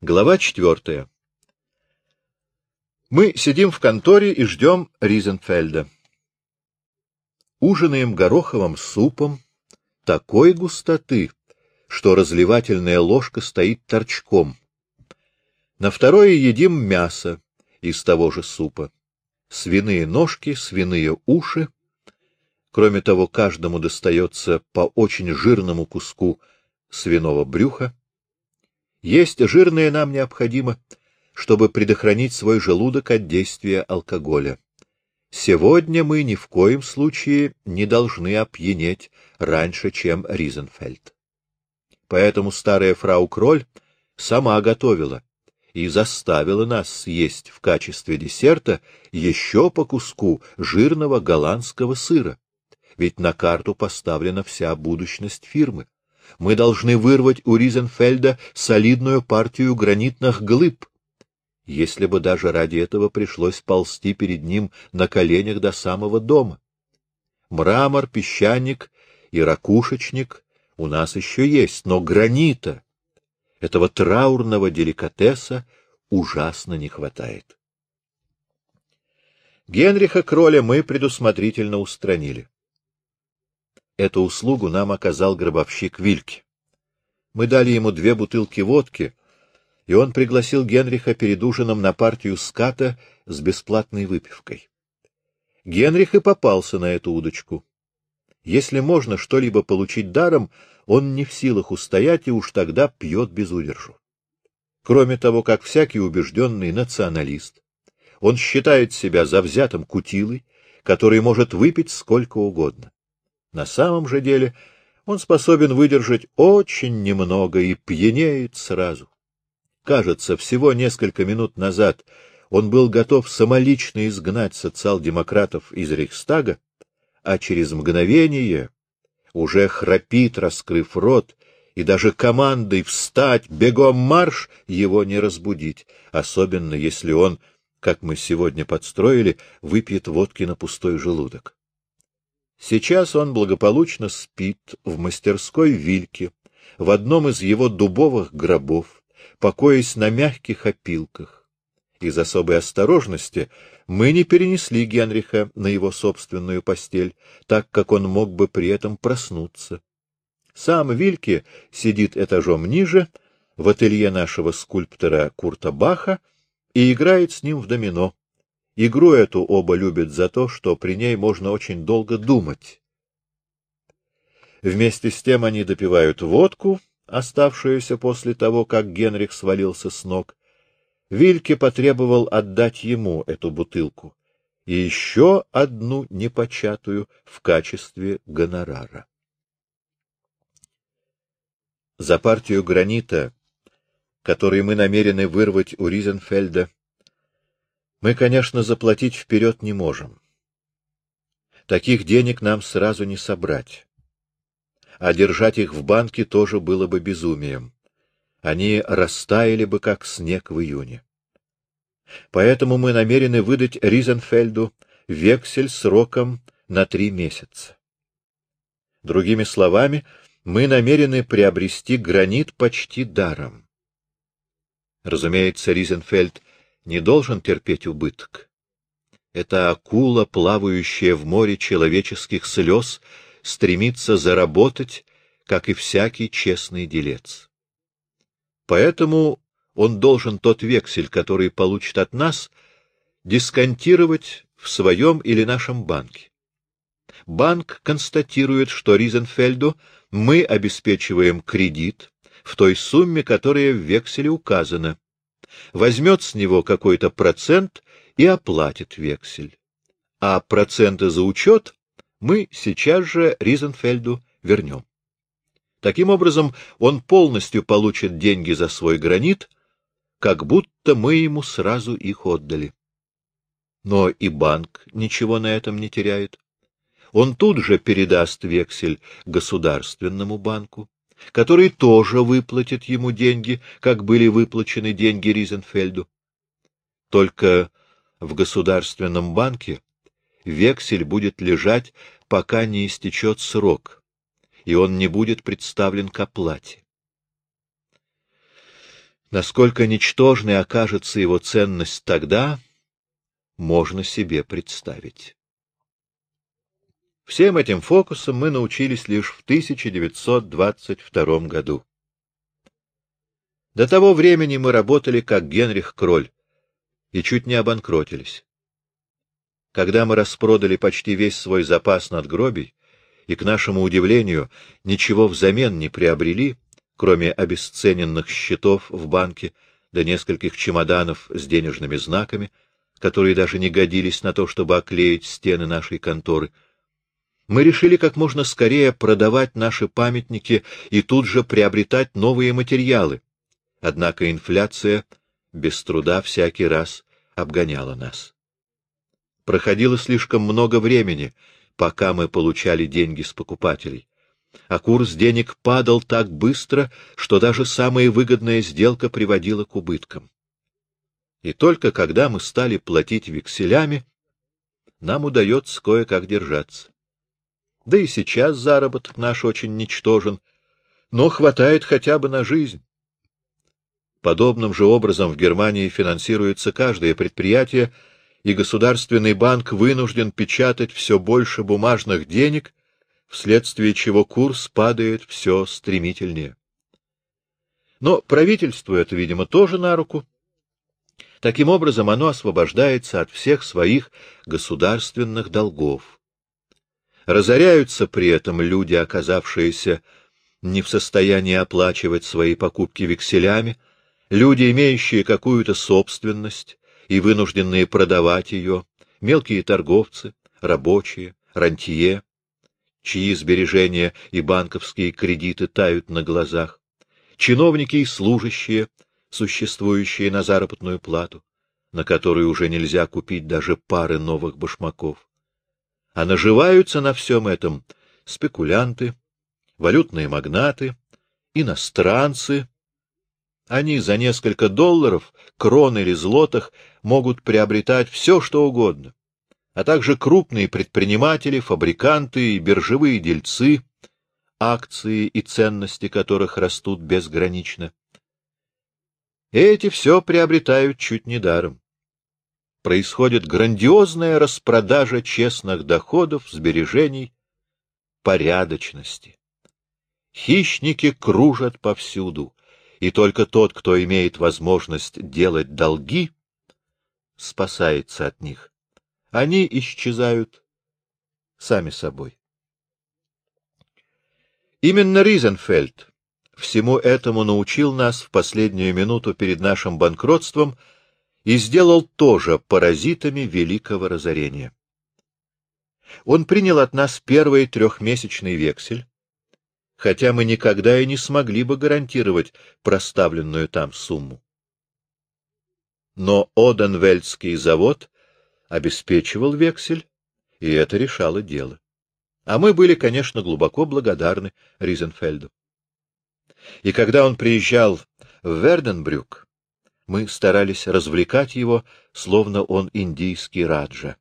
Глава четвертая. Мы сидим в конторе и ждем Ризенфельда. Ужинаем гороховым супом такой густоты, что разливательная ложка стоит торчком. На второе едим мясо из того же супа. Свиные ножки, свиные уши. Кроме того, каждому достается по очень жирному куску свиного брюха. Есть жирное нам необходимо, чтобы предохранить свой желудок от действия алкоголя. Сегодня мы ни в коем случае не должны опьянеть раньше, чем Ризенфельд. Поэтому старая фрау Кроль сама готовила и заставила нас съесть в качестве десерта еще по куску жирного голландского сыра. Ведь на карту поставлена вся будущность фирмы мы должны вырвать у Ризенфельда солидную партию гранитных глыб. Если бы даже ради этого пришлось ползти перед ним на коленях до самого дома. Мрамор, песчаник и ракушечник у нас еще есть, но гранита, этого траурного деликатеса, ужасно не хватает. Генриха Кроля мы предусмотрительно устранили. Эту услугу нам оказал гробовщик Вильке. Мы дали ему две бутылки водки, и он пригласил Генриха перед ужином на партию ската с бесплатной выпивкой. Генрих и попался на эту удочку. Если можно что-либо получить даром, он не в силах устоять и уж тогда пьет без удержу. Кроме того, как всякий убежденный националист, он считает себя завзятым кутилой, который может выпить сколько угодно. На самом же деле он способен выдержать очень немного и пьянеет сразу. Кажется, всего несколько минут назад он был готов самолично изгнать социал-демократов из Рейхстага, а через мгновение уже храпит, раскрыв рот, и даже командой «встать, бегом марш» его не разбудить, особенно если он, как мы сегодня подстроили, выпьет водки на пустой желудок. Сейчас он благополучно спит в мастерской Вильке, в одном из его дубовых гробов, покоясь на мягких опилках. Из особой осторожности мы не перенесли Генриха на его собственную постель, так как он мог бы при этом проснуться. Сам Вильке сидит этажом ниже, в ателье нашего скульптора Курта Баха, и играет с ним в домино. Игру эту оба любят за то, что при ней можно очень долго думать. Вместе с тем они допивают водку, оставшуюся после того, как Генрих свалился с ног. Вильке потребовал отдать ему эту бутылку и еще одну непочатую в качестве гонорара. За партию гранита, который мы намерены вырвать у Ризенфельда, мы, конечно, заплатить вперед не можем. Таких денег нам сразу не собрать. А держать их в банке тоже было бы безумием. Они растаяли бы, как снег в июне. Поэтому мы намерены выдать Ризенфельду вексель сроком на три месяца. Другими словами, мы намерены приобрести гранит почти даром. Разумеется, Ризенфельд не должен терпеть убыток. Эта акула, плавающая в море человеческих слез, стремится заработать, как и всякий честный делец. Поэтому он должен тот вексель, который получит от нас, дисконтировать в своем или нашем банке. Банк констатирует, что Ризенфельду мы обеспечиваем кредит в той сумме, которая в векселе указана, возьмет с него какой-то процент и оплатит вексель. А проценты за учет мы сейчас же Ризенфельду вернем. Таким образом, он полностью получит деньги за свой гранит, как будто мы ему сразу их отдали. Но и банк ничего на этом не теряет. Он тут же передаст вексель государственному банку который тоже выплатит ему деньги, как были выплачены деньги Ризенфельду. Только в государственном банке вексель будет лежать, пока не истечет срок, и он не будет представлен к оплате. Насколько ничтожной окажется его ценность тогда, можно себе представить. Всем этим фокусам мы научились лишь в 1922 году. До того времени мы работали как Генрих Кроль и чуть не обанкротились. Когда мы распродали почти весь свой запас надгробий и, к нашему удивлению, ничего взамен не приобрели, кроме обесцененных счетов в банке да нескольких чемоданов с денежными знаками, которые даже не годились на то, чтобы оклеить стены нашей конторы, мы решили как можно скорее продавать наши памятники и тут же приобретать новые материалы. Однако инфляция без труда всякий раз обгоняла нас. Проходило слишком много времени, пока мы получали деньги с покупателей, а курс денег падал так быстро, что даже самая выгодная сделка приводила к убыткам. И только когда мы стали платить векселями, нам удается кое-как держаться. Да и сейчас заработок наш очень ничтожен, но хватает хотя бы на жизнь. Подобным же образом в Германии финансируется каждое предприятие, и Государственный банк вынужден печатать все больше бумажных денег, вследствие чего курс падает все стремительнее. Но правительству это, видимо, тоже на руку. Таким образом, оно освобождается от всех своих государственных долгов. Разоряются при этом люди, оказавшиеся не в состоянии оплачивать свои покупки векселями, люди, имеющие какую-то собственность и вынужденные продавать ее, мелкие торговцы, рабочие, рантье, чьи сбережения и банковские кредиты тают на глазах, чиновники и служащие, существующие на заработную плату, на которую уже нельзя купить даже пары новых башмаков. А наживаются на всем этом спекулянты, валютные магнаты, иностранцы, они за несколько долларов, крон или злотых, могут приобретать все, что угодно, а также крупные предприниматели, фабриканты и биржевые дельцы, акции и ценности которых растут безгранично. Эти все приобретают чуть не даром. Происходит грандиозная распродажа честных доходов, сбережений, порядочности. Хищники кружат повсюду, и только тот, кто имеет возможность делать долги, спасается от них. Они исчезают сами собой. Именно Ризенфельд всему этому научил нас в последнюю минуту перед нашим банкротством и сделал тоже паразитами великого разорения. Он принял от нас первый трехмесячный вексель, хотя мы никогда и не смогли бы гарантировать проставленную там сумму. Но Оденвельдский завод обеспечивал вексель, и это решало дело. А мы были, конечно, глубоко благодарны Ризенфельду. И когда он приезжал в Верденбрюк, мы старались развлекать его, словно он индийский раджа.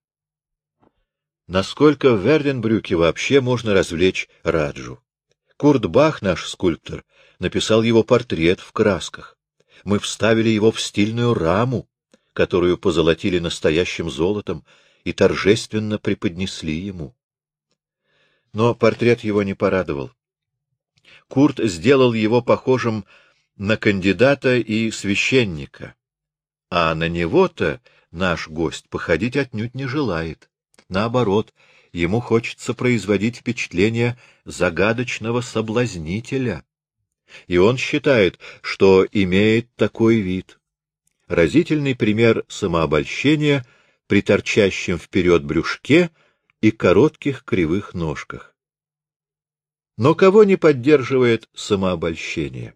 Насколько в Верденбрюке вообще можно развлечь раджу? Курт Бах, наш скульптор, написал его портрет в красках. Мы вставили его в стильную раму, которую позолотили настоящим золотом и торжественно преподнесли ему. Но портрет его не порадовал. Курт сделал его похожим на кандидата и священника, а на него-то наш гость походить отнюдь не желает. Наоборот, ему хочется производить впечатление загадочного соблазнителя. И он считает, что имеет такой вид. Разительный пример самообольщения при торчащем вперед брюшке и коротких кривых ножках. Но кого не поддерживает самообольщение?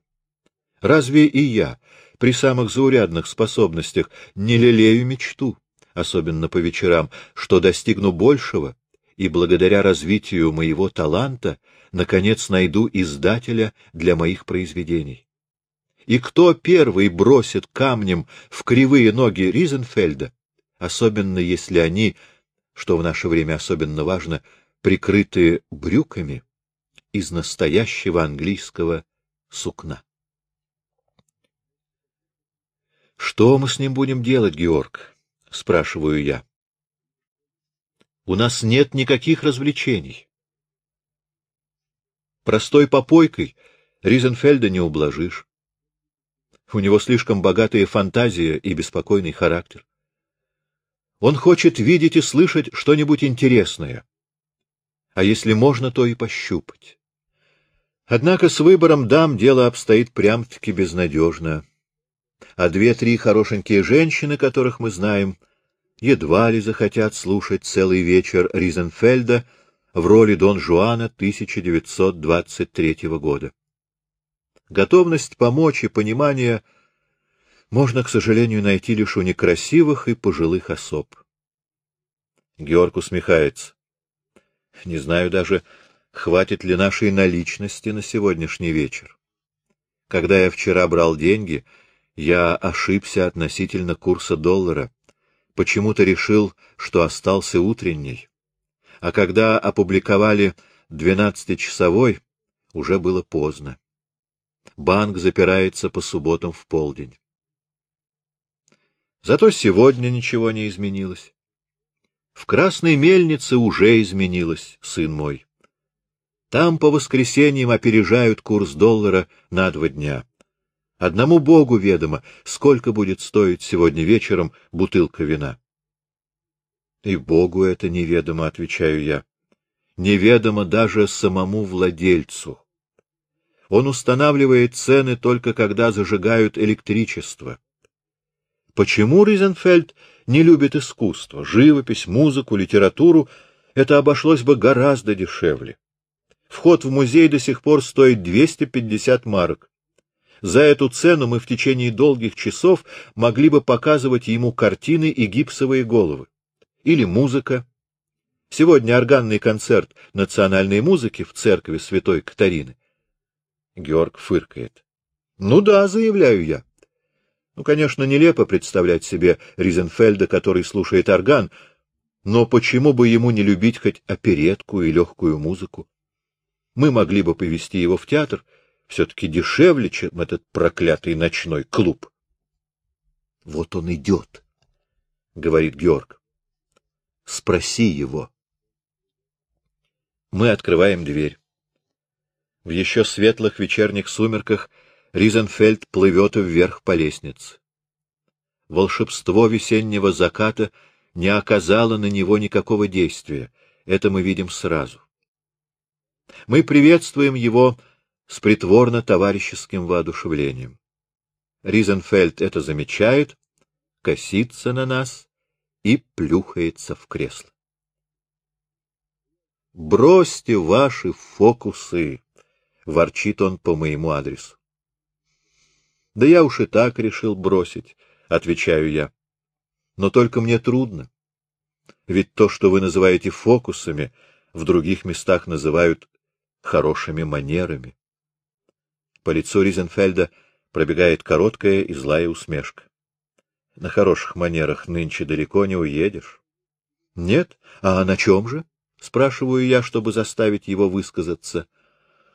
Разве и я, при самых заурядных способностях, не лелею мечту, особенно по вечерам, что достигну большего, и благодаря развитию моего таланта, наконец, найду издателя для моих произведений. И кто первый бросит камнем в кривые ноги Ризенфельда, особенно если они, что в наше время особенно важно, прикрыты брюками из настоящего английского сукна? Что мы с ним будем делать, Георг? спрашиваю я. У нас нет никаких развлечений. Простой попойкой Ризенфельда не ублажишь. У него слишком богатая фантазия и беспокойный характер. Он хочет видеть и слышать что-нибудь интересное. А если можно, то и пощупать. Однако с выбором дам дело обстоит прям-таки безнадежно. А две-три хорошенькие женщины, которых мы знаем, едва ли захотят слушать целый вечер Ризенфельда в роли Дон Жуана 1923 года. Готовность помочь и понимание можно, к сожалению, найти лишь у некрасивых и пожилых особ. Георг усмехается. Не знаю даже, хватит ли нашей наличности на сегодняшний вечер. Когда я вчера брал деньги, я ошибся относительно курса доллара. Почему-то решил, что остался утренний. А когда опубликовали двенадцатичасовой, уже было поздно. Банк запирается по субботам в полдень. Зато сегодня ничего не изменилось. В Красной Мельнице уже изменилось, сын мой. Там по воскресеньям опережают курс доллара на два дня. Одному Богу ведомо, сколько будет стоить сегодня вечером бутылка вина. И Богу это неведомо, отвечаю я. Неведомо даже самому владельцу. Он устанавливает цены только когда зажигают электричество. Почему Ризенфельд не любит искусство, живопись, музыку, литературу? Это обошлось бы гораздо дешевле. Вход в музей до сих пор стоит 250 марок. За эту цену мы в течение долгих часов могли бы показывать ему картины и гипсовые головы. Или музыка. Сегодня органный концерт национальной музыки в церкви Святой Катарины. Георг фыркает. Ну да, заявляю я. Ну, конечно, нелепо представлять себе Ризенфельда, который слушает орган, но почему бы ему не любить хоть оперетку и легкую музыку? Мы могли бы повести его в театр, все-таки дешевле, чем этот проклятый ночной клуб. — Вот он идет, — говорит Георг. — Спроси его. Мы открываем дверь. В еще светлых вечерних сумерках Ризенфельд плывет вверх по лестнице. Волшебство весеннего заката не оказало на него никакого действия, это мы видим сразу. Мы приветствуем его с притворно-товарищеским воодушевлением. Ризенфельд это замечает, косится на нас и плюхается в кресло. «Бросьте ваши фокусы!» — ворчит он по моему адресу. «Да я уж и так решил бросить», — отвечаю я. «Но только мне трудно. Ведь то, что вы называете фокусами, в других местах называют хорошими манерами. По лицу Ризенфельда пробегает короткая и злая усмешка. На хороших манерах нынче далеко не уедешь. — Нет? А на чем же? — спрашиваю я, чтобы заставить его высказаться.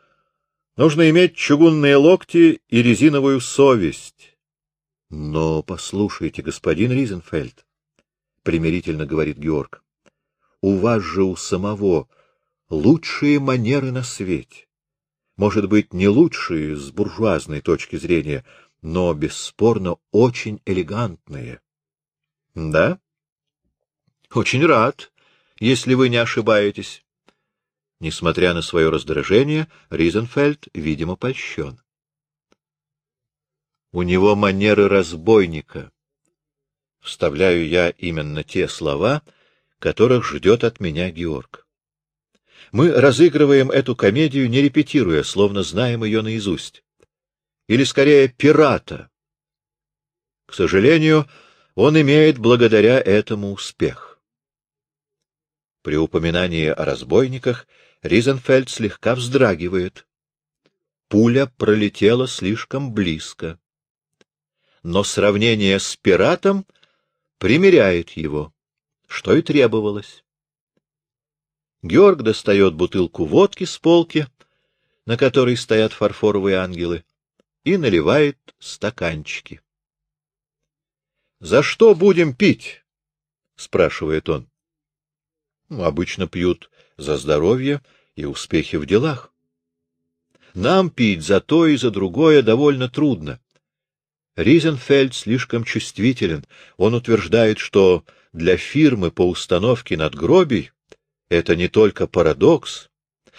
— Нужно иметь чугунные локти и резиновую совесть. — Но послушайте, господин Ризенфельд, — примирительно говорит Георг, — у вас же у самого лучшие манеры на свете. Может быть, не лучшие с буржуазной точки зрения, но, бесспорно, очень элегантные. — Да? — Очень рад, если вы не ошибаетесь. Несмотря на свое раздражение, Ризенфельд, видимо, польщен. У него манеры разбойника. Вставляю я именно те слова, которых ждет от меня Георг. Мы разыгрываем эту комедию, не репетируя, словно знаем ее наизусть. Или, скорее, пирата. К сожалению, он имеет благодаря этому успех. При упоминании о разбойниках Ризенфельд слегка вздрагивает. Пуля пролетела слишком близко. Но сравнение с пиратом примеряет его, что и требовалось. Георг достает бутылку водки с полки, на которой стоят фарфоровые ангелы, и наливает стаканчики. — За что будем пить? — спрашивает он. Ну, обычно пьют за здоровье и успехи в делах. Нам пить за то и за другое довольно трудно. Ризенфельд слишком чувствителен. Он утверждает, что для фирмы по установке надгробий это не только парадокс.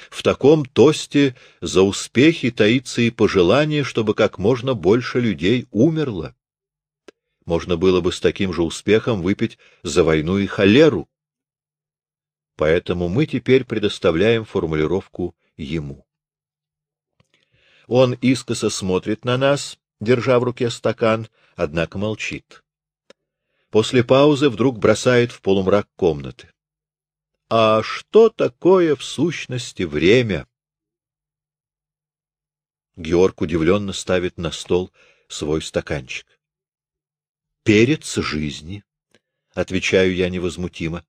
В таком тосте за успехи таится и пожелание, чтобы как можно больше людей умерло. Можно было бы с таким же успехом выпить за войну и холеру. Поэтому мы теперь предоставляем формулировку ему. Он искоса смотрит на нас, держа в руке стакан, однако молчит. После паузы вдруг бросает в полумрак комнаты. А что такое в сущности время? Георг удивленно ставит на стол свой стаканчик. Перец жизни, отвечаю я невозмутимо.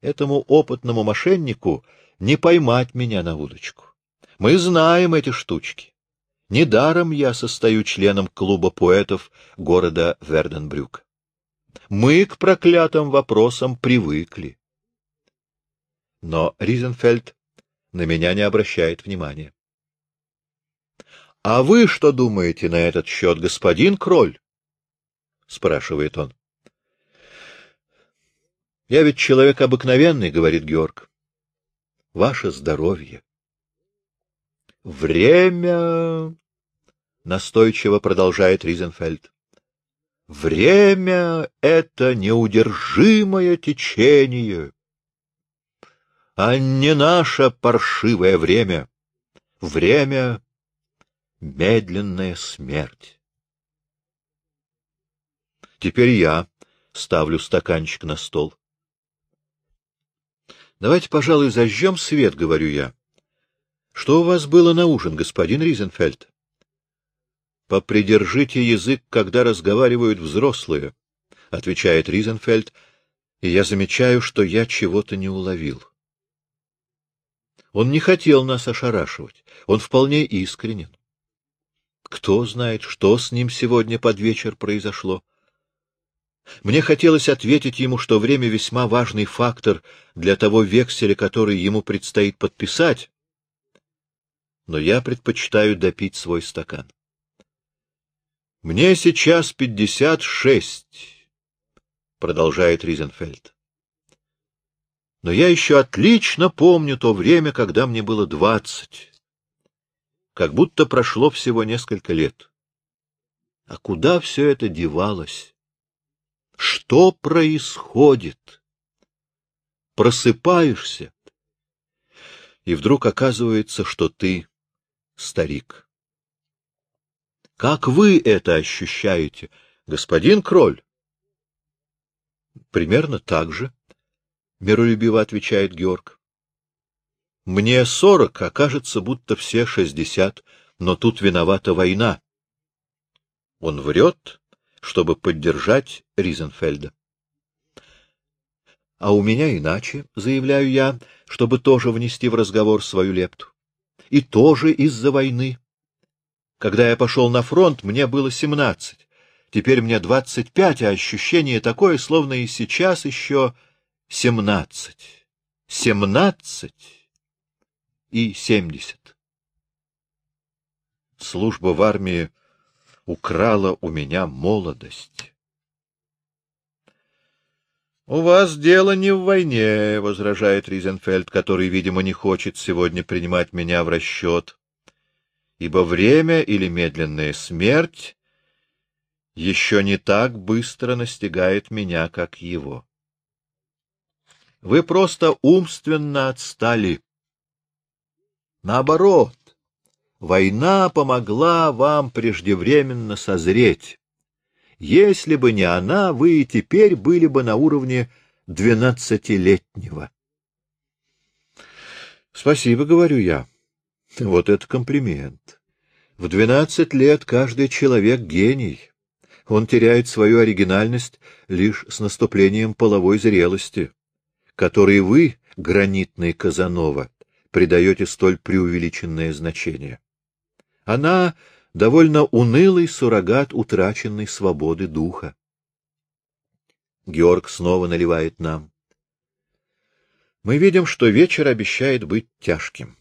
Этому опытному мошеннику не поймать меня на удочку. Мы знаем эти штучки. Недаром я состою членом клуба поэтов города Верденбрюк. Мы к проклятым вопросам привыкли. Но Ризенфельд на меня не обращает внимания. — А вы что думаете на этот счет, господин Кроль? — спрашивает он. — Я ведь человек обыкновенный, — говорит Георг. — Ваше здоровье. — Время, — настойчиво продолжает Ризенфельд. — Время — это неудержимое течение а не наше паршивое время. Время — медленная смерть. Теперь я ставлю стаканчик на стол. Давайте, пожалуй, зажжем свет, — говорю я. Что у вас было на ужин, господин Ризенфельд? Попридержите язык, когда разговаривают взрослые, — отвечает Ризенфельд, и я замечаю, что я чего-то не уловил. Он не хотел нас ошарашивать. Он вполне искренен. Кто знает, что с ним сегодня под вечер произошло. Мне хотелось ответить ему, что время весьма важный фактор для того векселя, который ему предстоит подписать, но я предпочитаю допить свой стакан. Мне сейчас пятьдесят шесть, продолжает Ризенфельд. Но я еще отлично помню то время, когда мне было двадцать. Как будто прошло всего несколько лет. А куда все это девалось? Что происходит? Просыпаешься, и вдруг оказывается, что ты старик. Как вы это ощущаете, господин Кроль? Примерно так же. — миролюбиво отвечает Георг. — Мне сорок, а кажется, будто все шестьдесят, но тут виновата война. Он врет, чтобы поддержать Ризенфельда. — А у меня иначе, — заявляю я, чтобы тоже внести в разговор свою лепту. И тоже из-за войны. Когда я пошел на фронт, мне было семнадцать. Теперь мне двадцать пять, а ощущение такое, словно и сейчас еще семнадцать, семнадцать и семьдесят. Служба в армии украла у меня молодость. — У вас дело не в войне, — возражает Ризенфельд, который, видимо, не хочет сегодня принимать меня в расчет, ибо время или медленная смерть еще не так быстро настигает меня, как его. Вы просто умственно отстали. Наоборот, война помогла вам преждевременно созреть. Если бы не она, вы и теперь были бы на уровне двенадцатилетнего. Спасибо, говорю я. Вот это комплимент. В двенадцать лет каждый человек гений. Он теряет свою оригинальность лишь с наступлением половой зрелости которой вы, гранитный Казанова, придаете столь преувеличенное значение. Она — довольно унылый суррогат утраченной свободы духа. Георг снова наливает нам. Мы видим, что вечер обещает быть тяжким.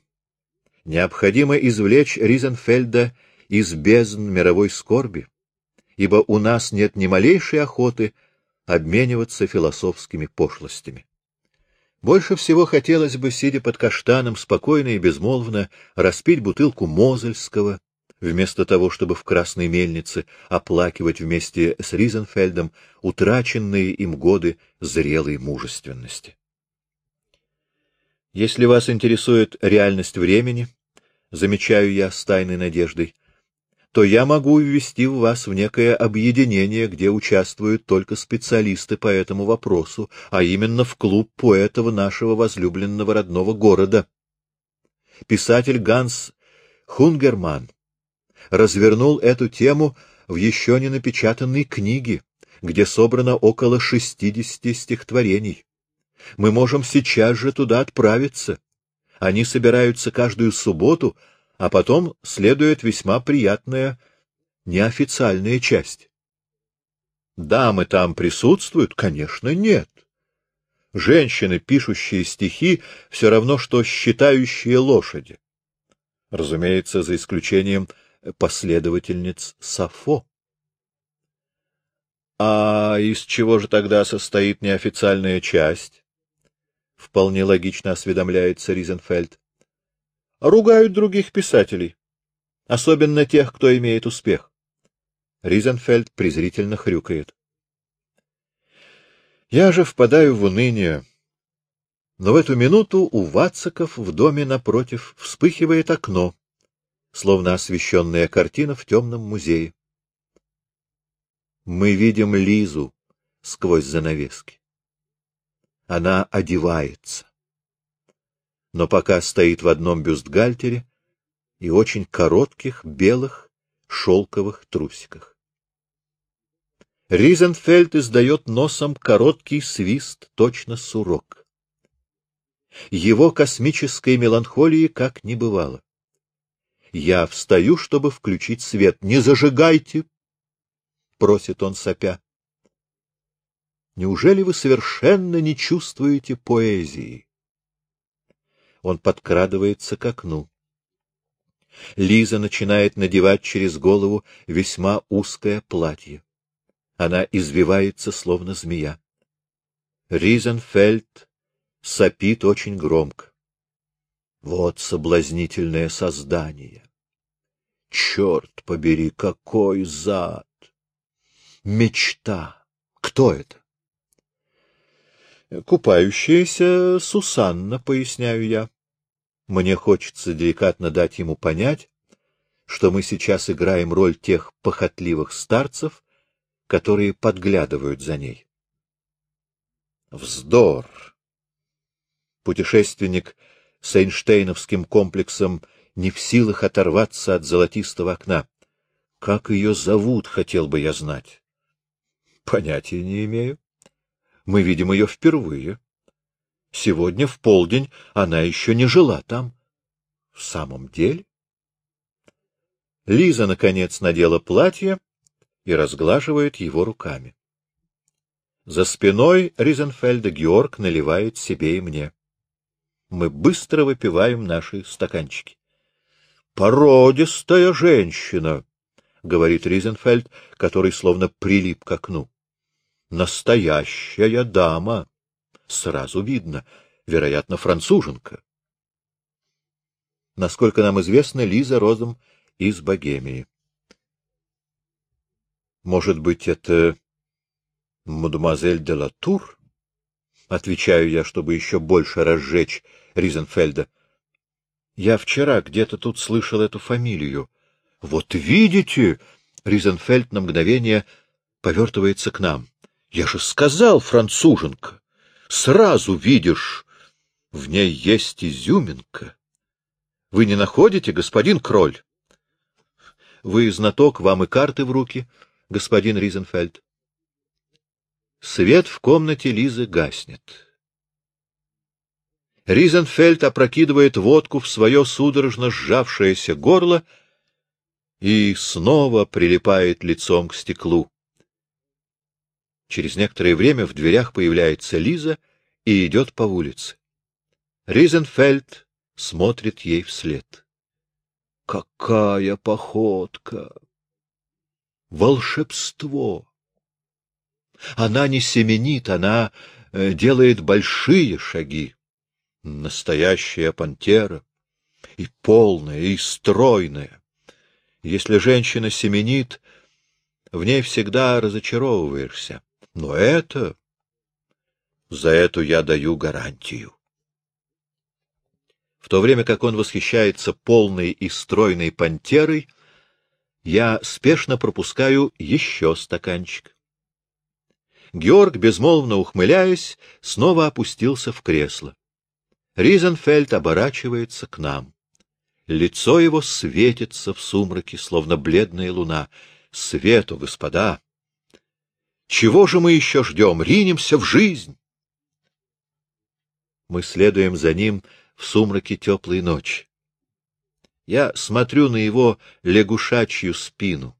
Необходимо извлечь Ризенфельда из бездн мировой скорби, ибо у нас нет ни малейшей охоты обмениваться философскими пошлостями. Больше всего хотелось бы, сидя под каштаном, спокойно и безмолвно распить бутылку Мозельского, вместо того, чтобы в Красной Мельнице оплакивать вместе с Ризенфельдом утраченные им годы зрелой мужественности. Если вас интересует реальность времени, замечаю я с тайной надеждой, то я могу ввести в вас в некое объединение, где участвуют только специалисты по этому вопросу, а именно в клуб поэтов нашего возлюбленного родного города. Писатель Ганс Хунгерман развернул эту тему в еще не напечатанной книге, где собрано около шестидесяти стихотворений. Мы можем сейчас же туда отправиться. Они собираются каждую субботу, а потом следует весьма приятная неофициальная часть. Дамы там присутствуют? Конечно, нет. Женщины, пишущие стихи, все равно, что считающие лошади. Разумеется, за исключением последовательниц Сафо. А из чего же тогда состоит неофициальная часть? Вполне логично осведомляется Ризенфельд ругают других писателей, особенно тех, кто имеет успех. Ризенфельд презрительно хрюкает. Я же впадаю в уныние. Но в эту минуту у Вацаков в доме напротив вспыхивает окно, словно освещенная картина в темном музее. Мы видим Лизу сквозь занавески. Она одевается но пока стоит в одном бюстгальтере и очень коротких белых шелковых трусиках. Ризенфельд издает носом короткий свист, точно сурок. Его космической меланхолии как не бывало. Я встаю, чтобы включить свет. «Не зажигайте!» — просит он сопя. «Неужели вы совершенно не чувствуете поэзии?» Он подкрадывается к окну. Лиза начинает надевать через голову весьма узкое платье. Она извивается, словно змея. Ризенфельд сопит очень громко. Вот соблазнительное создание. Черт побери, какой зад! Мечта! Кто это? Купающаяся Сусанна, поясняю я. Мне хочется деликатно дать ему понять, что мы сейчас играем роль тех похотливых старцев, которые подглядывают за ней. Вздор! Путешественник с Эйнштейновским комплексом не в силах оторваться от золотистого окна. Как ее зовут, хотел бы я знать. Понятия не имею. Мы видим ее впервые. Сегодня в полдень она еще не жила там. В самом деле? Лиза, наконец, надела платье и разглаживает его руками. За спиной Ризенфельда Георг наливает себе и мне. Мы быстро выпиваем наши стаканчики. «Породистая женщина!» — говорит Ризенфельд, который словно прилип к окну. «Настоящая дама!» Сразу видно, вероятно, француженка. Насколько нам известно, Лиза родом из Богемии. Может быть, это мадемуазель де Латур? Отвечаю я, чтобы еще больше разжечь Ризенфельда. Я вчера где-то тут слышал эту фамилию. Вот видите, Ризенфельд на мгновение повертывается к нам. Я же сказал, француженка. Сразу видишь, в ней есть изюминка. Вы не находите, господин Кроль? Вы знаток, вам и карты в руки, господин Ризенфельд. Свет в комнате Лизы гаснет. Ризенфельд опрокидывает водку в свое судорожно сжавшееся горло и снова прилипает лицом к стеклу. Через некоторое время в дверях появляется Лиза и идет по улице. Ризенфельд смотрит ей вслед. Какая походка! Волшебство! Она не семенит, она э, делает большие шаги. Настоящая пантера, и полная, и стройная. Если женщина семенит, в ней всегда разочаровываешься. Но это... За эту я даю гарантию. В то время как он восхищается полной и стройной пантерой, я спешно пропускаю еще стаканчик. Георг, безмолвно ухмыляясь, снова опустился в кресло. Ризенфельд оборачивается к нам. Лицо его светится в сумраке, словно бледная луна. Свету, господа! Чего же мы еще ждем? Ринемся в жизнь! Мы следуем за ним в сумраке теплой ночи. Я смотрю на его лягушачью спину.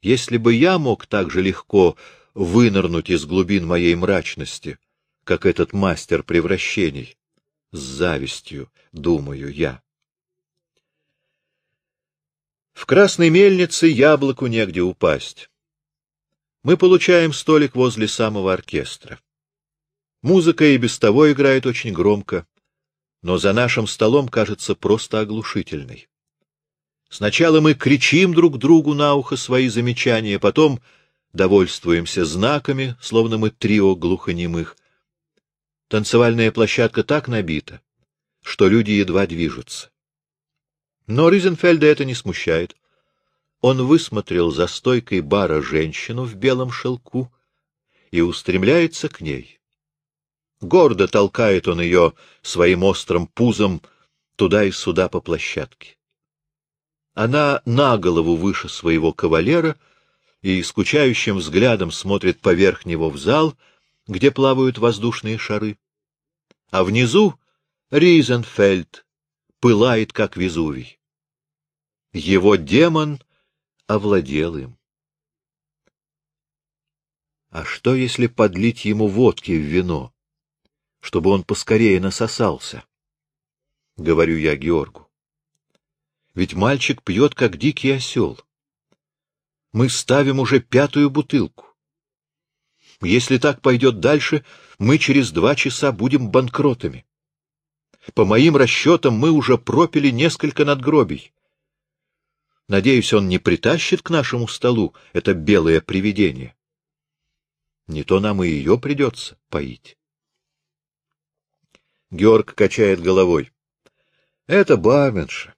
Если бы я мог так же легко вынырнуть из глубин моей мрачности, как этот мастер превращений. С завистью, думаю я. В красной мельнице яблоку негде упасть. Мы получаем столик возле самого оркестра. Музыка и без того играет очень громко, но за нашим столом кажется просто оглушительной. Сначала мы кричим друг другу на ухо свои замечания, потом довольствуемся знаками, словно мы трио глухонемых. Танцевальная площадка так набита, что люди едва движутся. Но Ризенфельда это не смущает. Он высмотрел за стойкой бара женщину в белом шелку и устремляется к ней. Гордо толкает он ее своим острым пузом туда и сюда по площадке. Она на голову выше своего кавалера — и скучающим взглядом смотрит поверх него в зал, где плавают воздушные шары. А внизу Ризенфельд пылает, как Везувий. Его демон овладел им. А что, если подлить ему водки в вино, чтобы он поскорее насосался? — говорю я Георгу. Ведь мальчик пьет, как дикий осел мы ставим уже пятую бутылку. Если так пойдет дальше, мы через два часа будем банкротами. По моим расчетам, мы уже пропили несколько надгробий. Надеюсь, он не притащит к нашему столу это белое привидение. Не то нам и ее придется поить. Георг качает головой. Это барменша.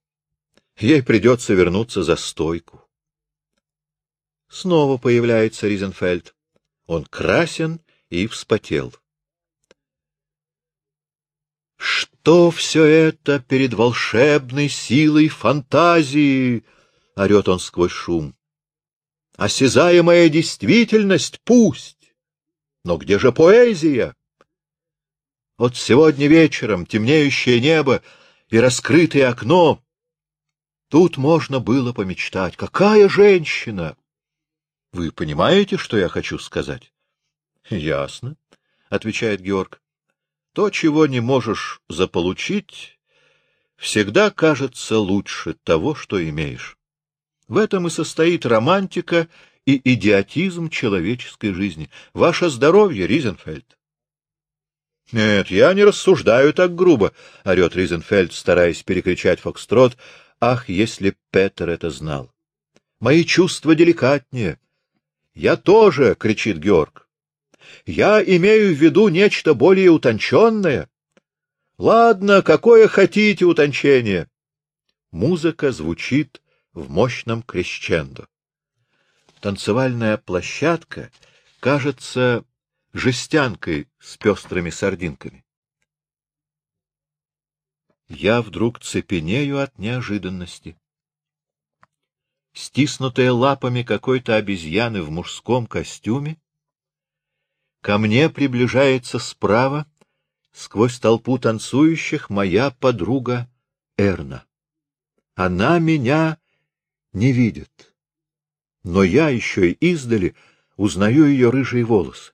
Ей придется вернуться за стойку. Снова появляется Ризенфельд. Он красен и вспотел. «Что все это перед волшебной силой фантазии?» — орет он сквозь шум. «Осязаемая действительность пусть! Но где же поэзия?» Вот сегодня вечером темнеющее небо и раскрытое окно. Тут можно было помечтать. Какая женщина! — Вы понимаете, что я хочу сказать? — Ясно, — отвечает Георг. — То, чего не можешь заполучить, всегда кажется лучше того, что имеешь. В этом и состоит романтика и идиотизм человеческой жизни. Ваше здоровье, Ризенфельд. — Нет, я не рассуждаю так грубо, — орет Ризенфельд, стараясь перекричать Фокстрот. — Ах, если Петер это знал! Мои чувства деликатнее, я тоже, кричит Георг. Я имею в виду нечто более утонченное. Ладно, какое хотите утончение. Музыка звучит в мощном крещендо. Танцевальная площадка кажется жестянкой с пестрыми сардинками. Я вдруг цепенею от неожиданности стиснутая лапами какой-то обезьяны в мужском костюме, ко мне приближается справа, сквозь толпу танцующих, моя подруга Эрна. Она меня не видит, но я еще и издали узнаю ее рыжие волосы.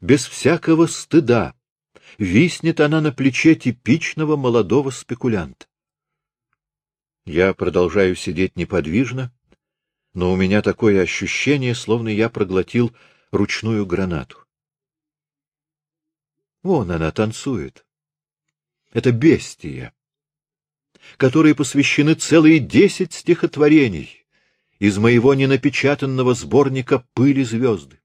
Без всякого стыда виснет она на плече типичного молодого спекулянта. Я продолжаю сидеть неподвижно, но у меня такое ощущение, словно я проглотил ручную гранату. Вон она танцует. Это бестия, которой посвящены целые десять стихотворений из моего ненапечатанного сборника «Пыли звезды».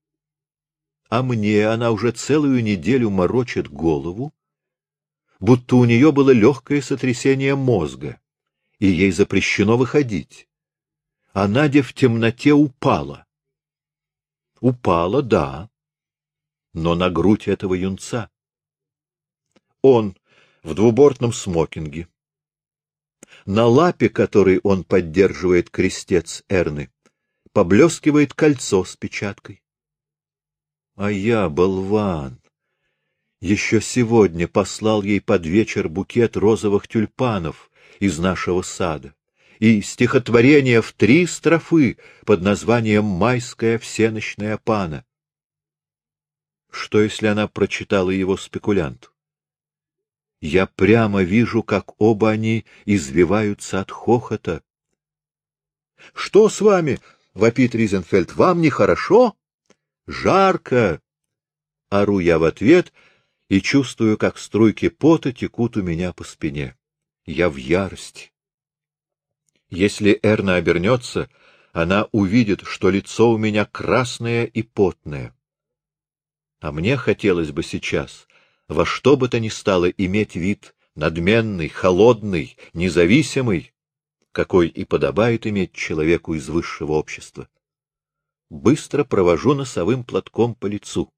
А мне она уже целую неделю морочит голову, будто у нее было легкое сотрясение мозга, и ей запрещено выходить. А Надя в темноте упала. Упала, да, но на грудь этого юнца. Он в двубортном смокинге. На лапе, которой он поддерживает крестец Эрны, поблескивает кольцо с печаткой. А я, болван, еще сегодня послал ей под вечер букет розовых тюльпанов из нашего сада и стихотворение в три строфы под названием «Майская всеночная пана». Что, если она прочитала его спекулянту? Я прямо вижу, как оба они извиваются от хохота. — Что с вами? — вопит Ризенфельд. — Вам нехорошо? — Жарко! — ору я в ответ и чувствую, как струйки пота текут у меня по спине. Я в ярости. Если Эрна обернется, она увидит, что лицо у меня красное и потное. А мне хотелось бы сейчас во что бы то ни стало иметь вид надменный, холодный, независимый, какой и подобает иметь человеку из высшего общества. Быстро провожу носовым платком по лицу.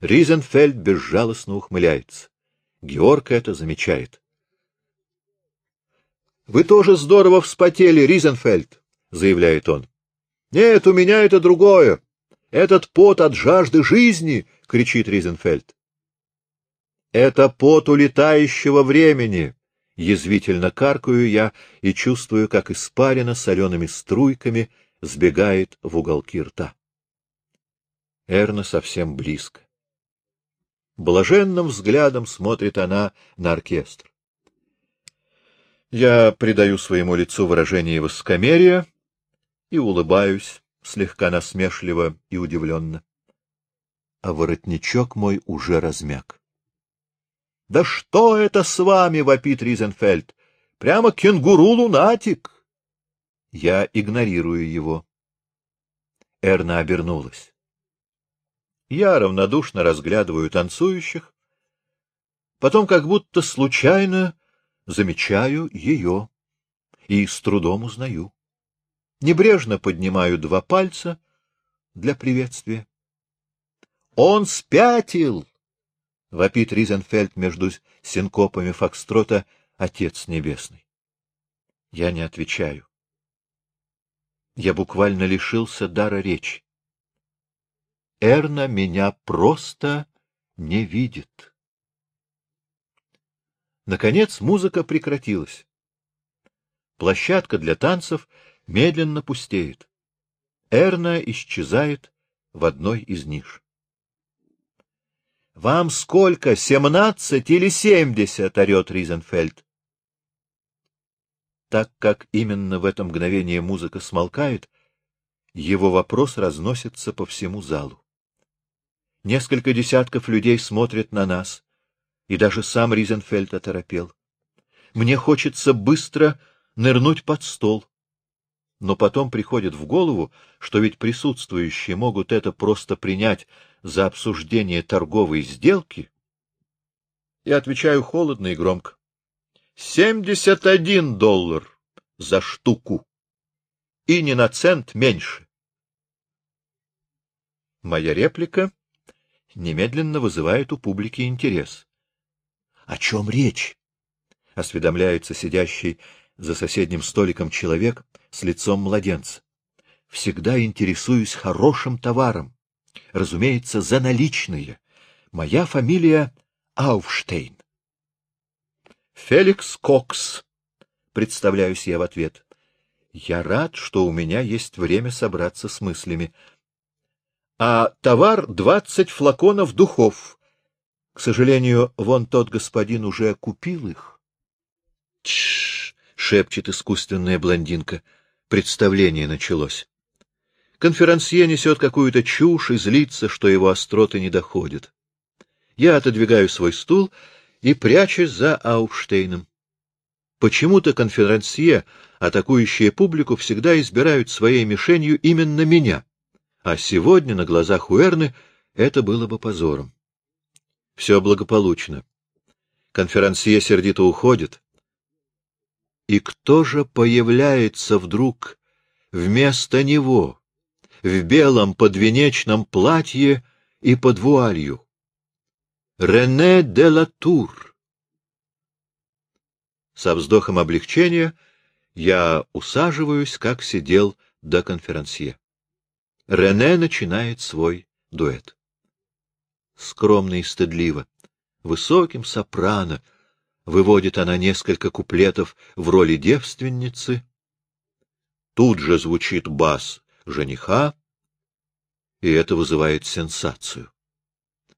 Ризенфельд безжалостно ухмыляется. Георг это замечает. — Вы тоже здорово вспотели, Ризенфельд, — заявляет он. — Нет, у меня это другое. Этот пот от жажды жизни, — кричит Ризенфельд. Это пот улетающего времени. Язвительно каркаю я и чувствую, как испарина солеными струйками сбегает в уголки рта. Эрна совсем близко. Блаженным взглядом смотрит она на оркестр. Я придаю своему лицу выражение воскомерия и улыбаюсь, слегка насмешливо и удивленно. А воротничок мой уже размяк. — Да что это с вами? — вопит Ризенфельд. — Прямо кенгуру-лунатик. Я игнорирую его. Эрна обернулась. Я равнодушно разглядываю танцующих, потом как будто случайно замечаю ее и с трудом узнаю. Небрежно поднимаю два пальца для приветствия. Он спятил! Вопит Ризенфельд между синкопами фокстрота Отец Небесный. Я не отвечаю. Я буквально лишился дара речи. Эрна меня просто не видит. Наконец музыка прекратилась. Площадка для танцев медленно пустеет. Эрна исчезает в одной из ниш. — Вам сколько, семнадцать или семьдесят? — орет Ризенфельд. Так как именно в это мгновение музыка смолкает, его вопрос разносится по всему залу. Несколько десятков людей смотрят на нас, и даже сам Ризенфельд оторопел. Мне хочется быстро нырнуть под стол. Но потом приходит в голову, что ведь присутствующие могут это просто принять за обсуждение торговой сделки, я отвечаю холодно и громко. Семьдесят один доллар за штуку. И не на цент меньше. Моя реплика немедленно вызывает у публики интерес. — О чем речь? — осведомляется сидящий за соседним столиком человек с лицом младенца. — Всегда интересуюсь хорошим товаром разумеется, за наличные. Моя фамилия Ауфштейн. Феликс Кокс, представляюсь я в ответ. Я рад, что у меня есть время собраться с мыслями. а товар — двадцать флаконов духов. К сожалению, вон тот господин уже купил их. Тш! шепчет искусственная блондинка. Представление началось. Конферансье несет какую-то чушь и злится, что его остроты не доходят. Я отодвигаю свой стул и прячусь за Ауфштейном. Почему-то конферансье, атакующие публику, всегда избирают своей мишенью именно меня, а сегодня на глазах Уэрны это было бы позором. Все благополучно. Конферансье сердито уходит. И кто же появляется вдруг вместо него, в белом подвенечном платье и под вуалью? Рене де Латур. Со вздохом облегчения я усаживаюсь, как сидел до конферансье. Рене начинает свой дуэт скромно и стыдливо. Высоким сопрано выводит она несколько куплетов в роли девственницы. Тут же звучит бас жениха, и это вызывает сенсацию.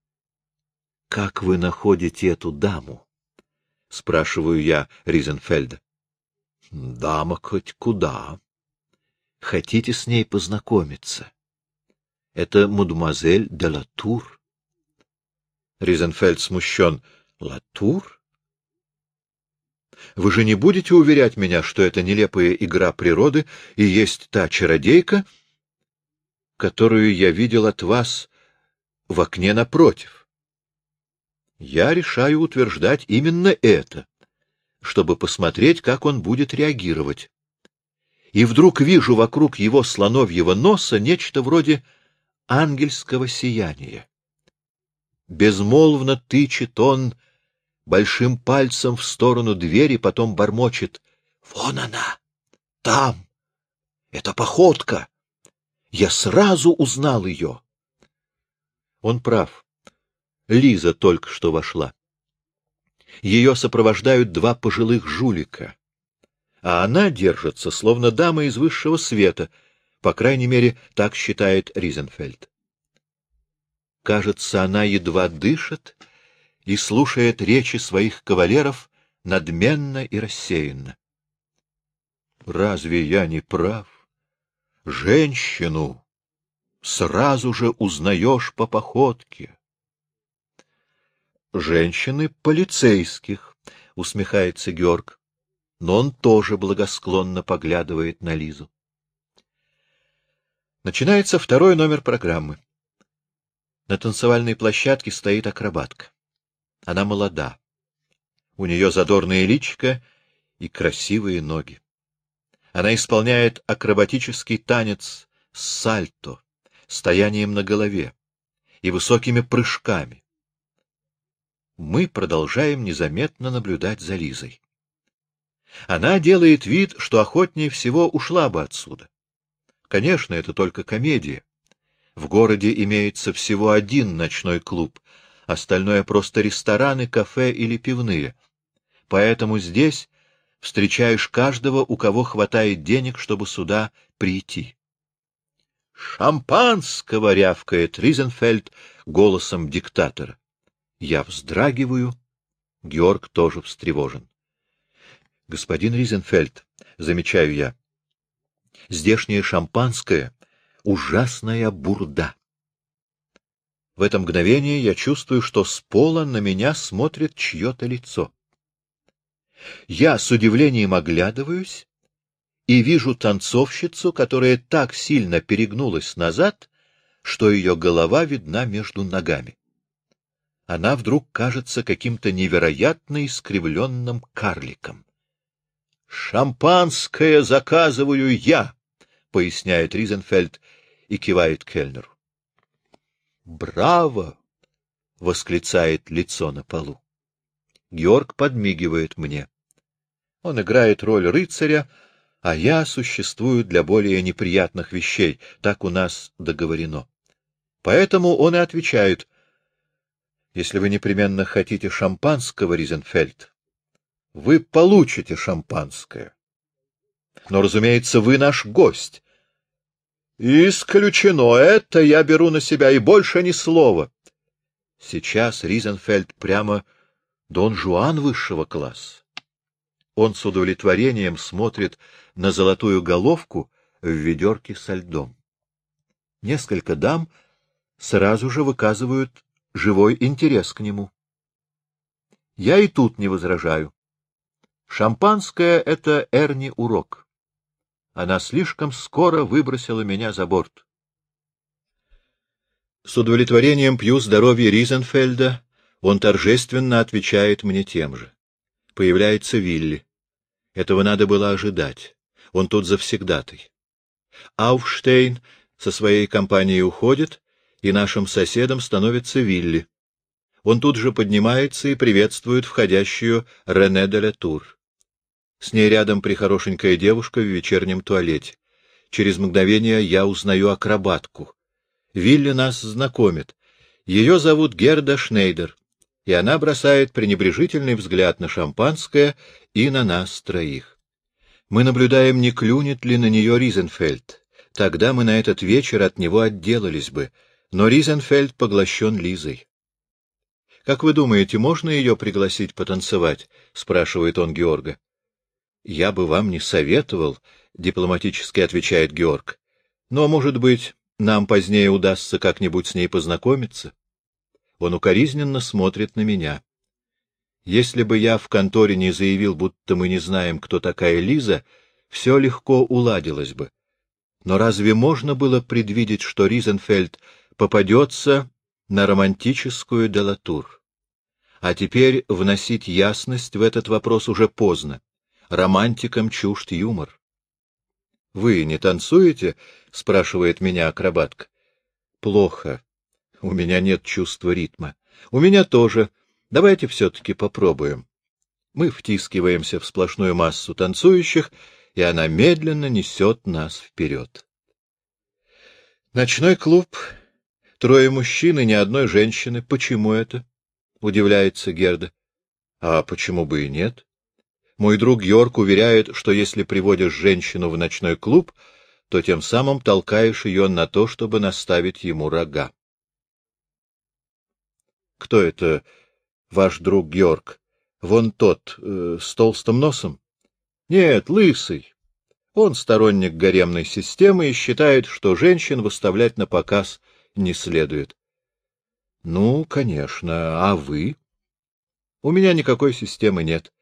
— Как вы находите эту даму? — спрашиваю я Ризенфельда. — Дама хоть куда. Хотите с ней познакомиться? Это мадемуазель де Латур. Ризенфельд смущен. Латур? Вы же не будете уверять меня, что это нелепая игра природы и есть та чародейка, которую я видел от вас в окне напротив? Я решаю утверждать именно это, чтобы посмотреть, как он будет реагировать. И вдруг вижу вокруг его слоновьего носа нечто вроде ангельского сияния. Безмолвно тычет он большим пальцем в сторону двери, потом бормочет. — Вон она! Там! Это походка! Я сразу узнал ее. Он прав. Лиза только что вошла. Ее сопровождают два пожилых жулика, а она держится, словно дама из высшего света, по крайней мере, так считает Ризенфельд. Кажется, она едва дышит и слушает речи своих кавалеров надменно и рассеянно. Разве я не прав? Женщину сразу же узнаешь по походке. Женщины полицейских, усмехается Георг, но он тоже благосклонно поглядывает на Лизу. Начинается второй номер программы. На танцевальной площадке стоит акробатка. Она молода. У нее задорное личико и красивые ноги. Она исполняет акробатический танец с сальто, стоянием на голове и высокими прыжками. Мы продолжаем незаметно наблюдать за Лизой. Она делает вид, что охотнее всего ушла бы отсюда. Конечно, это только комедия. В городе имеется всего один ночной клуб, остальное просто рестораны, кафе или пивные. Поэтому здесь встречаешь каждого, у кого хватает денег, чтобы сюда прийти. «Шампанского!» — рявкает Ризенфельд голосом диктатора. Я вздрагиваю. Георг тоже встревожен. — Господин Ризенфельд, — замечаю я, — здешнее шампанское ужасная бурда. В это мгновение я чувствую, что с пола на меня смотрит чье-то лицо. Я с удивлением оглядываюсь и вижу танцовщицу, которая так сильно перегнулась назад, что ее голова видна между ногами. Она вдруг кажется каким-то невероятно искривленным карликом. «Шампанское заказываю я!» — поясняет Ризенфельд и кивает кельнеру. «Браво!» — восклицает лицо на полу. Георг подмигивает мне. Он играет роль рыцаря, а я существую для более неприятных вещей, так у нас договорено. Поэтому он и отвечает, если вы непременно хотите шампанского, Ризенфельд, вы получите шампанское. Но, разумеется, вы наш гость, — Исключено. Это я беру на себя, и больше ни слова. Сейчас Ризенфельд прямо Дон Жуан высшего класса. Он с удовлетворением смотрит на золотую головку в ведерке со льдом. Несколько дам сразу же выказывают живой интерес к нему. Я и тут не возражаю. Шампанское — это Эрни урок. Она слишком скоро выбросила меня за борт. С удовлетворением пью здоровье Ризенфельда, он торжественно отвечает мне тем же. Появляется Вилли. Этого надо было ожидать. Он тут завсегдатый. Ауфштейн со своей компанией уходит, и нашим соседом становится Вилли. Он тут же поднимается и приветствует входящую Рене де Латур. С ней рядом прихорошенькая девушка в вечернем туалете. Через мгновение я узнаю акробатку. Вилли нас знакомит. Ее зовут Герда Шнейдер, и она бросает пренебрежительный взгляд на шампанское и на нас троих. Мы наблюдаем, не клюнет ли на нее Ризенфельд. Тогда мы на этот вечер от него отделались бы, но Ризенфельд поглощен Лизой. — Как вы думаете, можно ее пригласить потанцевать? — спрашивает он Георга. — Я бы вам не советовал, — дипломатически отвечает Георг. — Но, может быть, нам позднее удастся как-нибудь с ней познакомиться. Он укоризненно смотрит на меня. Если бы я в конторе не заявил, будто мы не знаем, кто такая Лиза, все легко уладилось бы. Но разве можно было предвидеть, что Ризенфельд попадется на романтическую делатур. А теперь вносить ясность в этот вопрос уже поздно. Романтикам чужд юмор. — Вы не танцуете? — спрашивает меня акробатка. — Плохо. У меня нет чувства ритма. У меня тоже. Давайте все-таки попробуем. Мы втискиваемся в сплошную массу танцующих, и она медленно несет нас вперед. Ночной клуб Трое мужчин и ни одной женщины. Почему это? — удивляется Герда. — А почему бы и нет? Мой друг Йорк уверяет, что если приводишь женщину в ночной клуб, то тем самым толкаешь ее на то, чтобы наставить ему рога. — Кто это ваш друг Йорк? Вон тот, э, с толстым носом? — Нет, лысый. Он сторонник гаремной системы и считает, что женщин выставлять на показ — не следует. — Ну, конечно. А вы? — У меня никакой системы нет.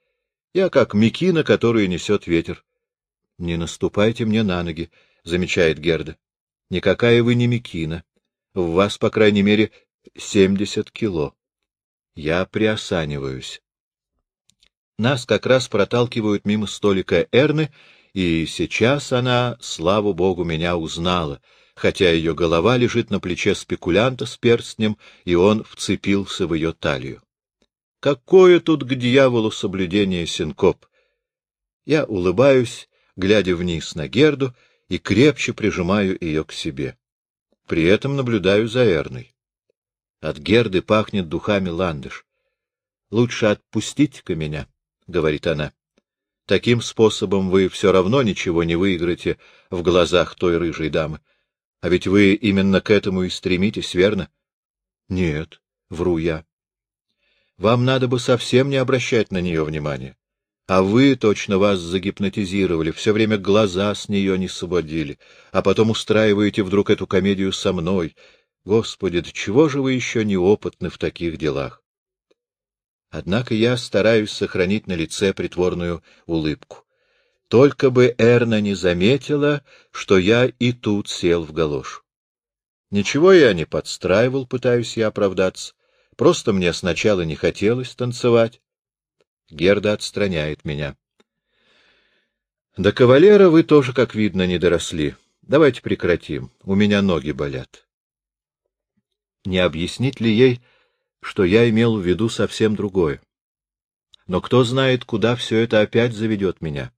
Я как мекина, которую несет ветер. — Не наступайте мне на ноги, — замечает Герда. — Никакая вы не мекина. В вас, по крайней мере, семьдесят кило. Я приосаниваюсь. Нас как раз проталкивают мимо столика Эрны, и сейчас она, слава богу, меня узнала — хотя ее голова лежит на плече спекулянта с перстнем, и он вцепился в ее талию. Какое тут к дьяволу соблюдение синкоп? Я улыбаюсь, глядя вниз на Герду, и крепче прижимаю ее к себе. При этом наблюдаю за Эрной. От Герды пахнет духами ландыш. — Лучше отпустите-ка меня, — говорит она. — Таким способом вы все равно ничего не выиграете в глазах той рыжей дамы. А ведь вы именно к этому и стремитесь, верно? — Нет, — вру я. — Вам надо бы совсем не обращать на нее внимания. А вы, точно вас загипнотизировали, все время глаза с нее не сводили, а потом устраиваете вдруг эту комедию со мной. Господи, до чего же вы еще неопытны в таких делах? Однако я стараюсь сохранить на лице притворную улыбку. Только бы Эрна не заметила, что я и тут сел в галош. Ничего я не подстраивал, пытаюсь я оправдаться. Просто мне сначала не хотелось танцевать. Герда отстраняет меня. До кавалера вы тоже, как видно, не доросли. Давайте прекратим. У меня ноги болят. Не объяснить ли ей, что я имел в виду совсем другое? Но кто знает, куда все это опять заведет меня?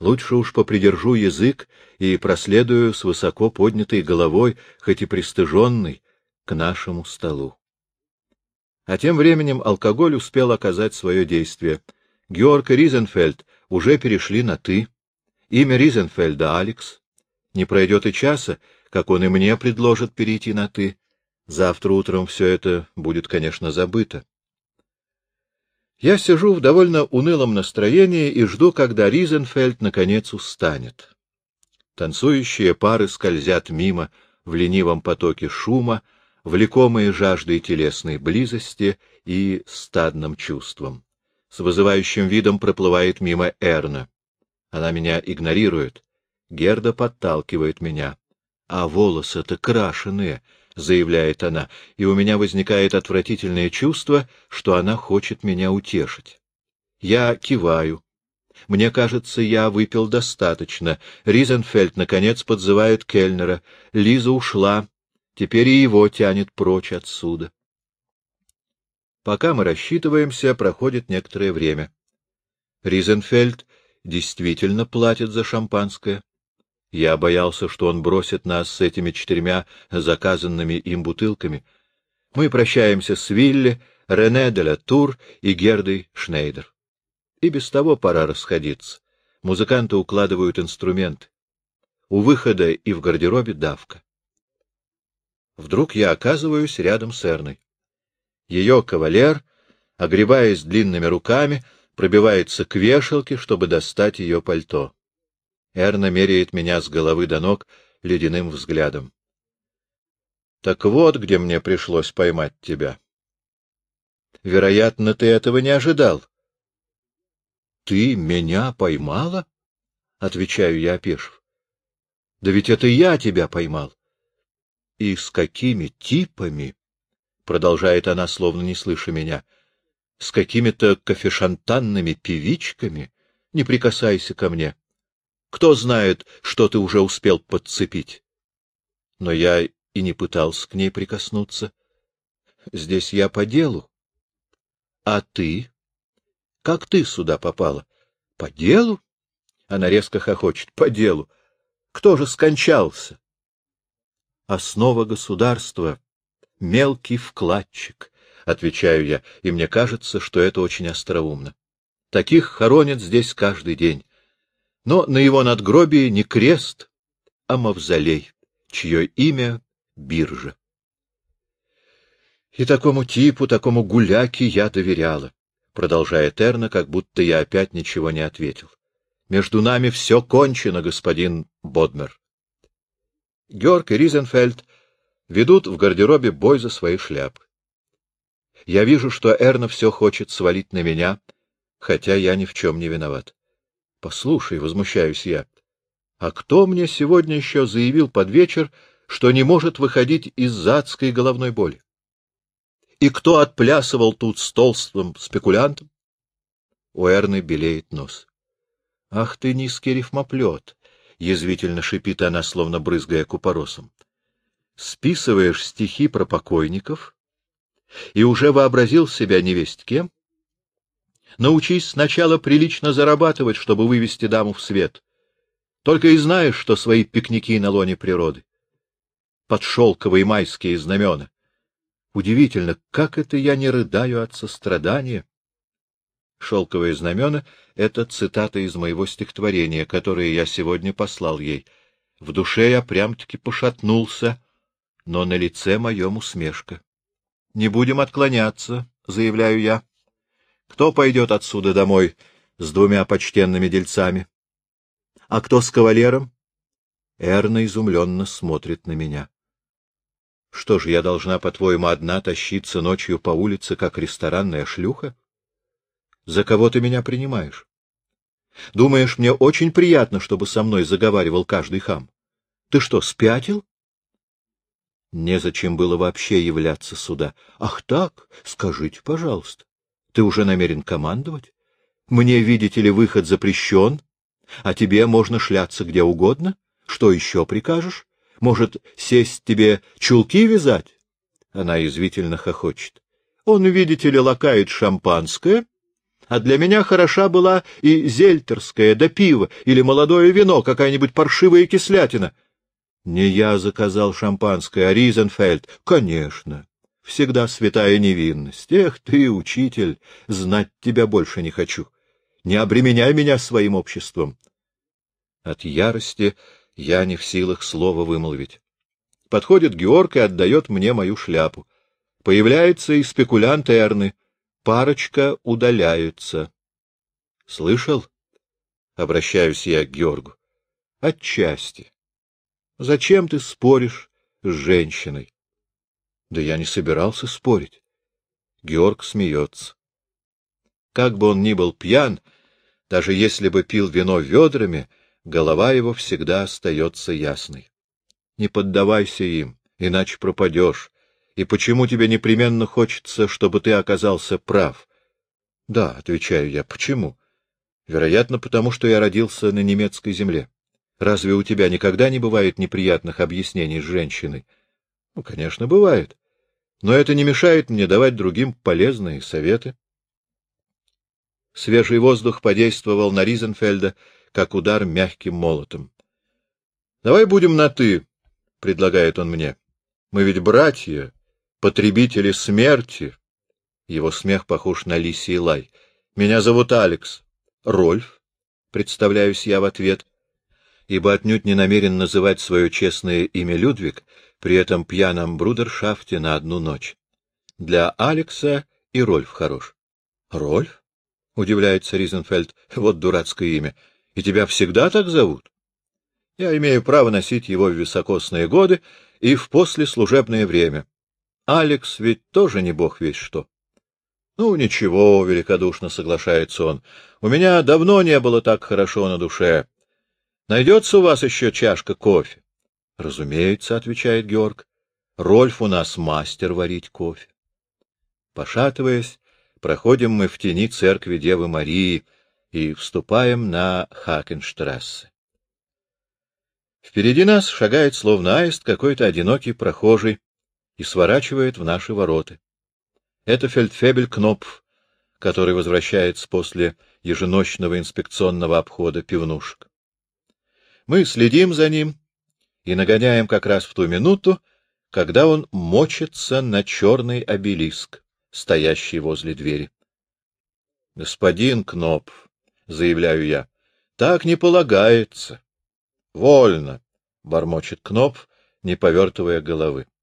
Лучше уж попридержу язык и проследую с высоко поднятой головой, хоть и пристыженной, к нашему столу. А тем временем алкоголь успел оказать свое действие. Георг и Ризенфельд уже перешли на «ты». Имя Ризенфельда — Алекс. Не пройдет и часа, как он и мне предложит перейти на «ты». Завтра утром все это будет, конечно, забыто. Я сижу в довольно унылом настроении и жду, когда Ризенфельд наконец устанет. Танцующие пары скользят мимо в ленивом потоке шума, влекомые жаждой телесной близости и стадным чувством. С вызывающим видом проплывает мимо Эрна. Она меня игнорирует. Герда подталкивает меня. А волосы-то крашеные, — заявляет она, и у меня возникает отвратительное чувство, что она хочет меня утешить. Я киваю. Мне кажется, я выпил достаточно. Ризенфельд, наконец, подзывает Кельнера. Лиза ушла. Теперь и его тянет прочь отсюда. Пока мы рассчитываемся, проходит некоторое время. Ризенфельд действительно платит за шампанское. Я боялся, что он бросит нас с этими четырьмя заказанными им бутылками. Мы прощаемся с Вилли, Рене де ла Тур и Гердой Шнейдер. И без того пора расходиться. Музыканты укладывают инструмент. У выхода и в гардеробе давка. Вдруг я оказываюсь рядом с Эрной. Ее кавалер, огребаясь длинными руками, пробивается к вешалке, чтобы достать ее пальто. Эрна меряет меня с головы до ног ледяным взглядом. — Так вот, где мне пришлось поймать тебя. — Вероятно, ты этого не ожидал. — Ты меня поймала? — отвечаю я, опешив. — Да ведь это я тебя поймал. — И с какими типами? — продолжает она, словно не слыша меня. — с какими-то кофешантанными певичками? Не прикасайся ко мне. Кто знает, что ты уже успел подцепить? Но я и не пытался к ней прикоснуться. Здесь я по делу. А ты? Как ты сюда попала? По делу? Она резко хохочет. По делу. Кто же скончался? Основа государства — мелкий вкладчик, отвечаю я, и мне кажется, что это очень остроумно. Таких хоронят здесь каждый день. Но на его надгробии не крест, а мавзолей, чье имя — биржа. И такому типу, такому гуляке я доверяла, продолжает Эрна, как будто я опять ничего не ответил. Между нами все кончено, господин Бодмер. Георг и Ризенфельд ведут в гардеробе бой за свои шляпы. Я вижу, что Эрна все хочет свалить на меня, хотя я ни в чем не виноват. Послушай, возмущаюсь я, а кто мне сегодня еще заявил под вечер, что не может выходить из адской головной боли? И кто отплясывал тут с толстым спекулянтом? У Эрны белеет нос. — Ах ты, низкий рифмоплет! — язвительно шипит она, словно брызгая купоросом. — Списываешь стихи про покойников и уже вообразил себя невесть кем? Научись сначала прилично зарабатывать, чтобы вывести даму в свет. Только и знаешь, что свои пикники на лоне природы. Под шелковые майские знамена. Удивительно, как это я не рыдаю от сострадания. Шелковые знамена — это цитата из моего стихотворения, которое я сегодня послал ей. В душе я прям-таки пошатнулся, но на лице моем усмешка. Не будем отклоняться, заявляю я. Кто пойдет отсюда домой с двумя почтенными дельцами? А кто с кавалером? Эрна изумленно смотрит на меня. Что же, я должна, по-твоему, одна тащиться ночью по улице, как ресторанная шлюха? За кого ты меня принимаешь? Думаешь, мне очень приятно, чтобы со мной заговаривал каждый хам? Ты что, спятил? Незачем было вообще являться сюда. Ах так? Скажите, пожалуйста. Ты уже намерен командовать? Мне, видите ли, выход запрещен, а тебе можно шляться где угодно. Что еще прикажешь? Может, сесть тебе чулки вязать? Она извительно хохочет. Он, видите ли, лакает шампанское, а для меня хороша была и зельтерская, да пиво, или молодое вино, какая-нибудь паршивая кислятина — не я заказал шампанское, а Ризенфельд. Конечно. Всегда святая невинность. Эх ты, учитель, знать тебя больше не хочу. Не обременяй меня своим обществом. От ярости Я не в силах слова вымолвить. Подходит Георг и отдает мне мою шляпу. Появляется и спекулянт Эрны. Парочка удаляется. — Слышал? — обращаюсь я к Георгу. — Отчасти. — Зачем ты споришь с женщиной? — Да я не собирался спорить. Георг смеется. Как бы он ни был пьян, даже если бы пил вино ведрами, голова его всегда остается ясной. Не поддавайся им, иначе пропадешь. И почему тебе непременно хочется, чтобы ты оказался прав? — Да, — отвечаю я, — почему? — Вероятно, потому что я родился на немецкой земле. Разве у тебя никогда не бывает неприятных объяснений с женщиной? — Ну, конечно, бывает. Но это не мешает мне давать другим полезные советы. Свежий воздух подействовал на Ризенфельда, как удар мягким молотом. — Давай будем на «ты», — предлагает он мне. — Мы ведь братья, потребители смерти. Его смех похож на лисий лай. — Меня зовут Алекс. — Рольф, — представляюсь я в ответ, ибо отнюдь не намерен называть свое честное имя Людвиг, при этом пьяном брудершафте на одну ночь. Для Алекса и Рольф хорош. — Рольф? — удивляется Ризенфельд. — Вот дурацкое имя. И тебя всегда так зовут? Я имею право носить его в високосные годы и в послеслужебное время. Алекс ведь тоже не бог весь что. Ну, ничего, — великодушно соглашается он. У меня давно не было так хорошо на душе. Найдется у вас еще чашка кофе? — Разумеется, — отвечает Георг. Рольф у нас мастер варить кофе. Пошатываясь, проходим мы в тени церкви Девы Марии и вступаем на Хакенштрассе. Впереди нас шагает, словно аист, какой-то одинокий прохожий и сворачивает в наши ворота. Это фельдфебель Кнопф, который возвращается после еженочного инспекционного обхода пивнушек. Мы следим за ним и нагоняем как раз в ту минуту, когда он мочится на черный обелиск, стоящий возле двери. — Господин Кнопф, — заявляю я, — так не полагается. — Вольно, — бормочет Кнопф, не повертывая головы. —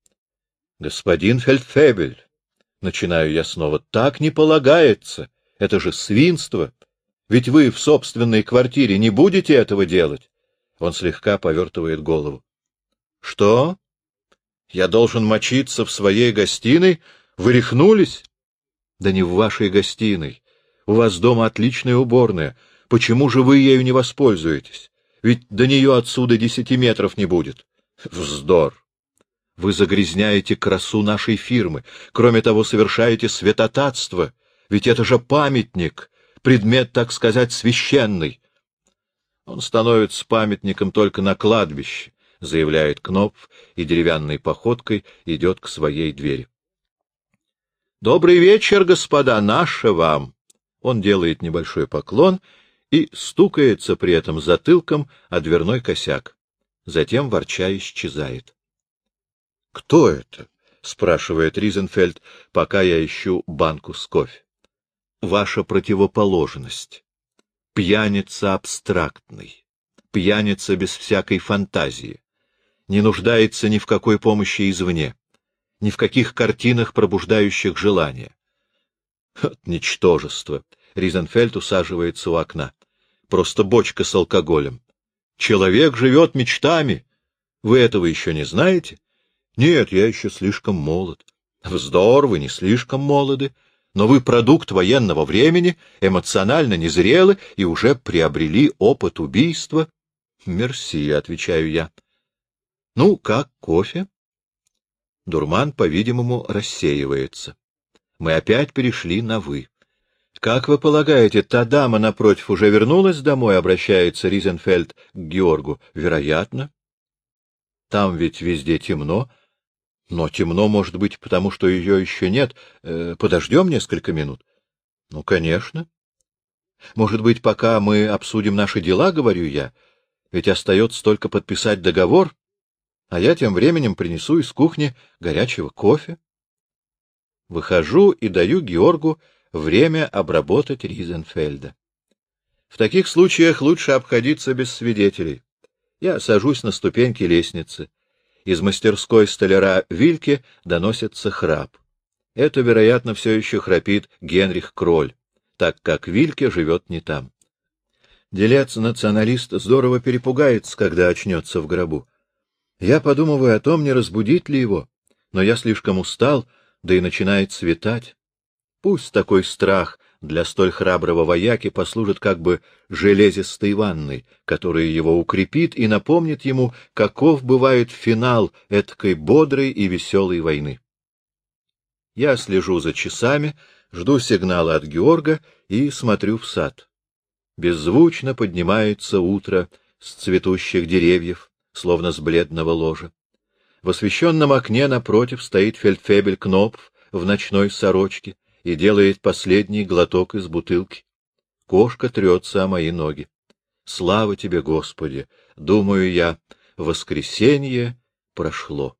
Господин Фельдфебель, — начинаю я снова, — так не полагается. Это же свинство. Ведь вы в собственной квартире не будете этого делать. Он слегка повертывает голову. — Что? Я должен мочиться в своей гостиной? Вы рехнулись? — Да не в вашей гостиной. У вас дома отличная уборная. Почему же вы ею не воспользуетесь? Ведь до нее отсюда десяти метров не будет. Вздор! Вы загрязняете красу нашей фирмы. Кроме того, совершаете святотатство. Ведь это же памятник, предмет, так сказать, священный. Он становится памятником только на кладбище, заявляет Кнопф и деревянной походкой идет к своей двери. Добрый вечер, господа, наше вам. Он делает небольшой поклон и стукается при этом затылком о дверной косяк. Затем ворча исчезает. — Кто это? — спрашивает Ризенфельд, пока я ищу банку с кофе. — Ваша противоположность. Пьяница абстрактный, пьяница без всякой фантазии, не нуждается ни в какой помощи извне, ни в каких картинах, пробуждающих желание. От ничтожества. Ризенфельд усаживается у окна просто бочка с алкоголем. Человек живет мечтами. Вы этого еще не знаете? Нет, я еще слишком молод. Вздор, вы не слишком молоды, но вы продукт военного времени, эмоционально незрелы и уже приобрели опыт убийства. Мерси, отвечаю я. Ну, как кофе? Дурман, по-видимому, рассеивается. Мы опять перешли на «вы». Как вы полагаете, та дама напротив уже вернулась домой, обращается Ризенфельд к Георгу? Вероятно. Там ведь везде темно. Но темно, может быть, потому что ее еще нет. Э, подождем несколько минут. Ну, конечно. Может быть, пока мы обсудим наши дела, говорю я, ведь остается только подписать договор, а я тем временем принесу из кухни горячего кофе. Выхожу и даю Георгу время обработать Ризенфельда. В таких случаях лучше обходиться без свидетелей. Я сажусь на ступеньки лестницы. Из мастерской столяра Вильке доносится храп. Это, вероятно, все еще храпит Генрих Кроль, так как Вильке живет не там. Делец-националист здорово перепугается, когда очнется в гробу. Я подумываю о том, не разбудить ли его, но я слишком устал, да и начинает светать. Пусть такой страх для столь храброго вояки послужит как бы железистой ванной, которая его укрепит и напомнит ему, каков бывает финал эткой бодрой и веселой войны. Я слежу за часами, жду сигнала от Георга и смотрю в сад. Беззвучно поднимается утро с цветущих деревьев, словно с бледного ложа. В освещенном окне напротив стоит фельдфебель Кнопф в ночной сорочке и делает последний глоток из бутылки. Кошка трется о мои ноги. Слава тебе, Господи! Думаю я, воскресенье прошло.